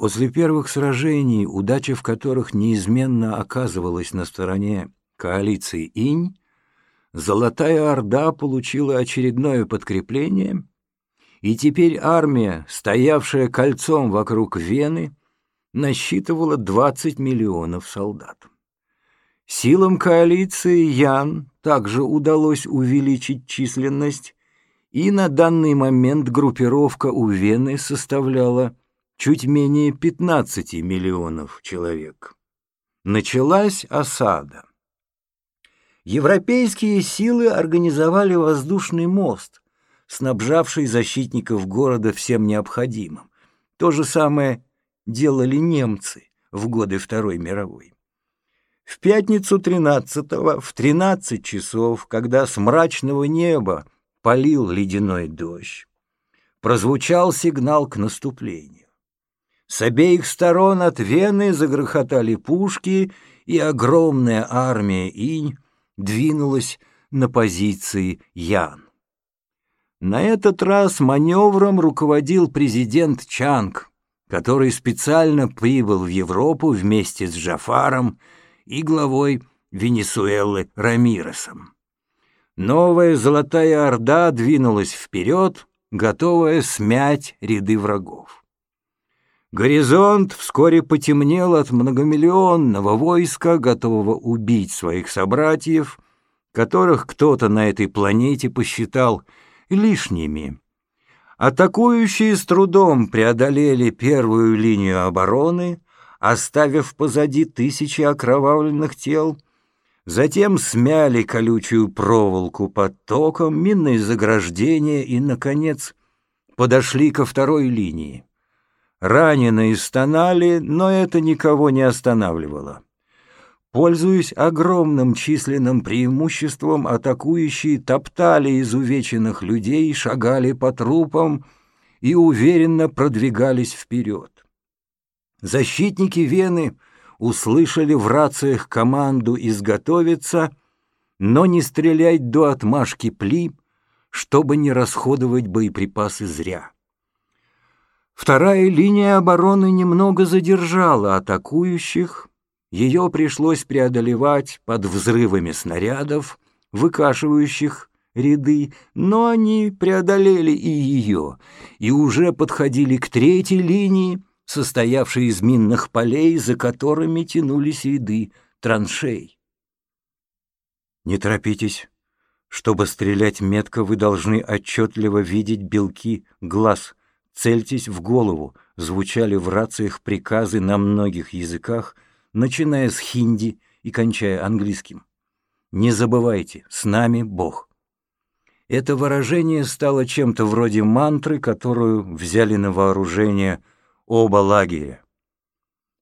После первых сражений, удача в которых неизменно оказывалась на стороне коалиции Инь, Золотая Орда получила очередное подкрепление, и теперь армия, стоявшая кольцом вокруг Вены, насчитывала 20 миллионов солдат. Силам коалиции Ян также удалось увеличить численность, и на данный момент группировка у Вены составляла чуть менее 15 миллионов человек. Началась осада. Европейские силы организовали воздушный мост, снабжавший защитников города всем необходимым. То же самое делали немцы в годы Второй мировой. В пятницу 13-го, в 13 часов, когда с мрачного неба полил ледяной дождь, прозвучал сигнал к наступлению. С обеих сторон от Вены загрохотали пушки, и огромная армия инь двинулась на позиции Ян. На этот раз маневром руководил президент Чанг, который специально прибыл в Европу вместе с Джафаром и главой Венесуэлы Рамиресом. Новая Золотая Орда двинулась вперед, готовая смять ряды врагов. Горизонт вскоре потемнел от многомиллионного войска, готового убить своих собратьев, которых кто-то на этой планете посчитал лишними. Атакующие с трудом преодолели первую линию обороны, оставив позади тысячи окровавленных тел, затем смяли колючую проволоку под током, минные заграждения и, наконец, подошли ко второй линии. Раненые стонали, но это никого не останавливало. Пользуясь огромным численным преимуществом, атакующие топтали изувеченных людей, шагали по трупам и уверенно продвигались вперед. Защитники Вены услышали в рациях команду изготовиться, но не стрелять до отмашки пли, чтобы не расходовать боеприпасы зря. Вторая линия обороны немного задержала атакующих, ее пришлось преодолевать под взрывами снарядов, выкашивающих ряды, но они преодолели и ее, и уже подходили к третьей линии, состоявшей из минных полей, за которыми тянулись ряды траншей. Не торопитесь. Чтобы стрелять метко, вы должны отчетливо видеть белки глаз. Цельтесь в голову, звучали в рациях приказы на многих языках — начиная с хинди и кончая английским. Не забывайте, с нами Бог. Это выражение стало чем-то вроде мантры, которую взяли на вооружение оба лагеря.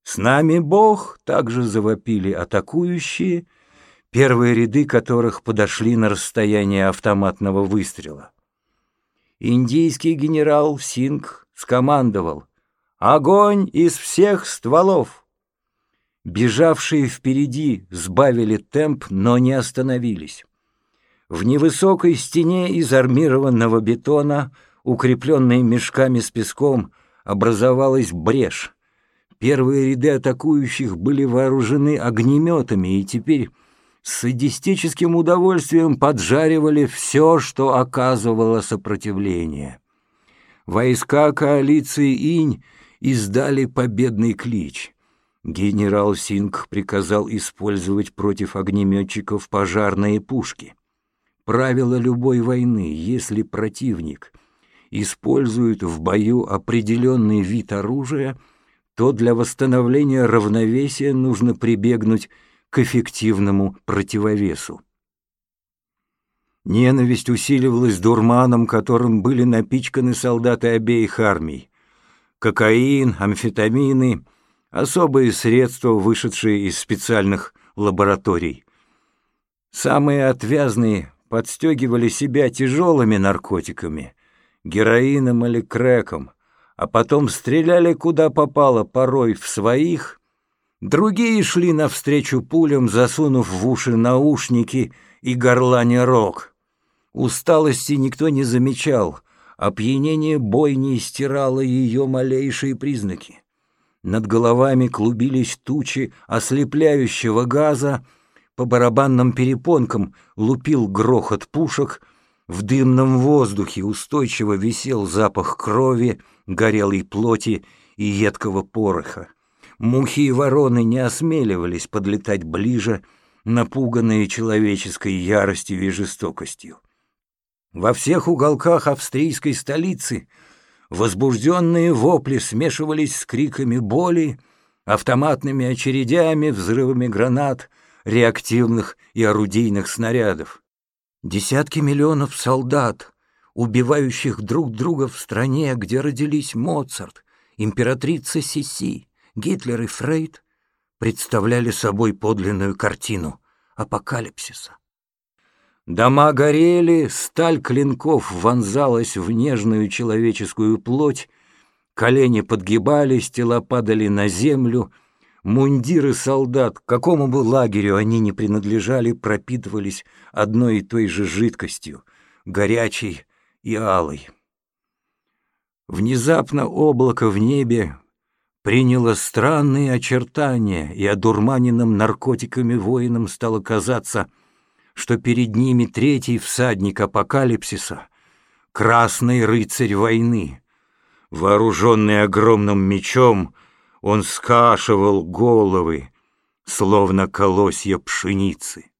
«С нами Бог!» — также завопили атакующие, первые ряды которых подошли на расстояние автоматного выстрела. Индийский генерал Сингх скомандовал «Огонь из всех стволов!» Бежавшие впереди сбавили темп, но не остановились. В невысокой стене из армированного бетона, укрепленной мешками с песком, образовалась брешь. Первые ряды атакующих были вооружены огнеметами и теперь садистическим удовольствием поджаривали все, что оказывало сопротивление. Войска коалиции Инь издали победный клич — Генерал Синг приказал использовать против огнеметчиков пожарные пушки. Правило любой войны, если противник использует в бою определенный вид оружия, то для восстановления равновесия нужно прибегнуть к эффективному противовесу. Ненависть усиливалась дурманом, которым были напичканы солдаты обеих армий. Кокаин, амфетамины — особые средства, вышедшие из специальных лабораторий. Самые отвязные подстегивали себя тяжелыми наркотиками, героином или крэком, а потом стреляли куда попало, порой в своих, другие шли навстречу пулям, засунув в уши наушники и горлане рог. Усталости никто не замечал, опьянение бойни стирало ее малейшие признаки. Над головами клубились тучи ослепляющего газа, по барабанным перепонкам лупил грохот пушек, в дымном воздухе устойчиво висел запах крови, горелой плоти и едкого пороха. Мухи и вороны не осмеливались подлетать ближе, напуганные человеческой яростью и жестокостью. Во всех уголках австрийской столицы возбужденные вопли смешивались с криками боли, автоматными очередями, взрывами гранат, реактивных и орудийных снарядов. Десятки миллионов солдат, убивающих друг друга в стране, где родились Моцарт, императрица Сиси, Гитлер и Фрейд, представляли собой подлинную картину апокалипсиса. Дома горели, сталь клинков вонзалась в нежную человеческую плоть, колени подгибались, тела падали на землю, мундиры солдат, какому бы лагерю они ни принадлежали, пропитывались одной и той же жидкостью, горячей и алой. Внезапно облако в небе приняло странные очертания, и одурманенным наркотиками воинам стало казаться — что перед ними третий всадник апокалипсиса, красный рыцарь войны. Вооруженный огромным мечом, он скашивал головы, словно колосья пшеницы.